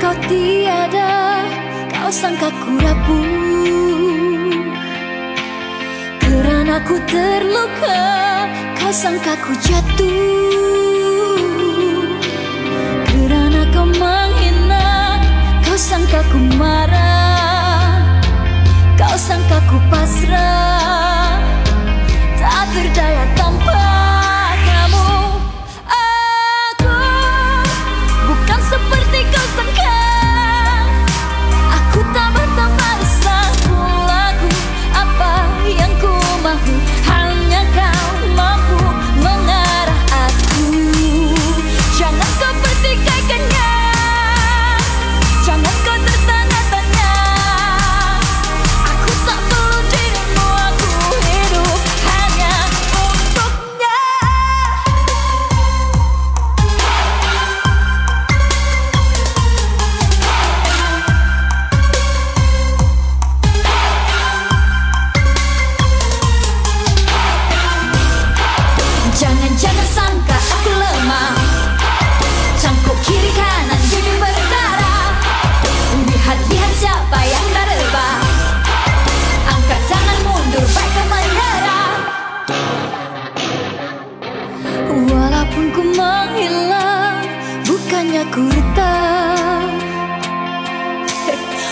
kau tiada Kau sangka ku rapuh Kerana ku terluka Kau sangka ku jatuh. Kerana kau menghina Kau sangka ku marah. Kau sangka ku pasrah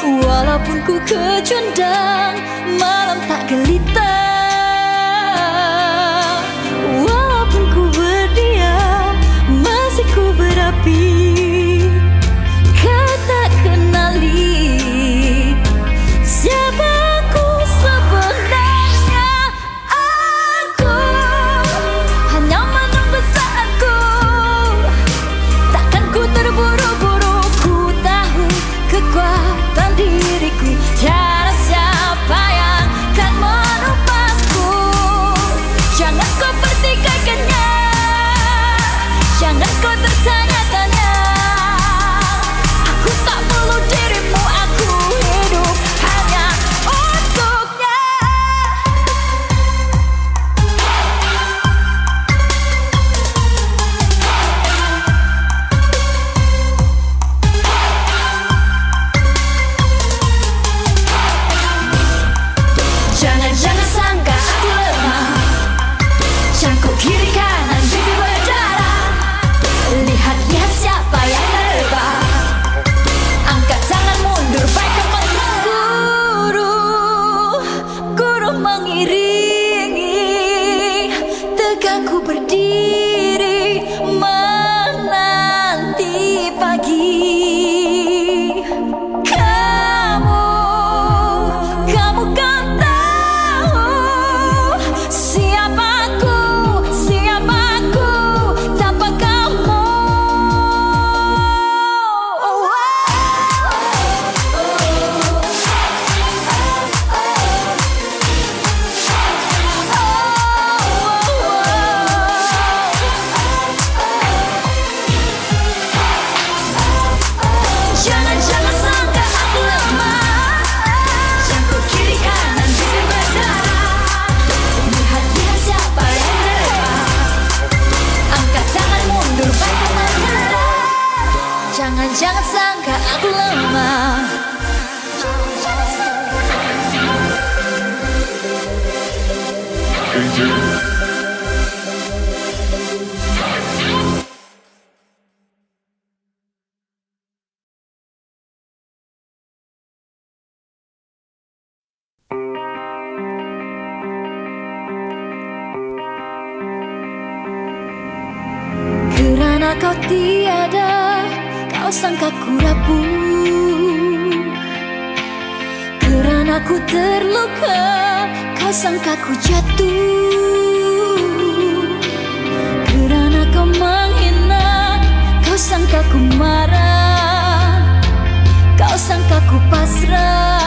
Walaupun ku kecundang Malam tak gelita you Kerana kau tiada Kau sangka ku rapuh. Kerana ku terluka Kau sangka ku jatuh. Kerana kau menghina Kau sangka ku marah. Kau sangka ku pasrah